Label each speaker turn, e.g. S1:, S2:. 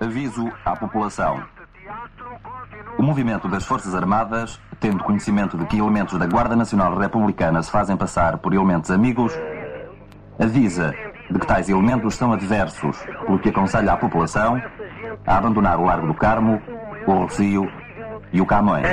S1: Aviso à população. O movimento das Forças Armadas, tendo conhecimento de que elementos da Guarda Nacional Republicana se fazem passar por elementos amigos, avisa de que tais elementos são adversos, pelo que aconselha à população a abandonar o Largo do Carmo, o Rocio e o Camões.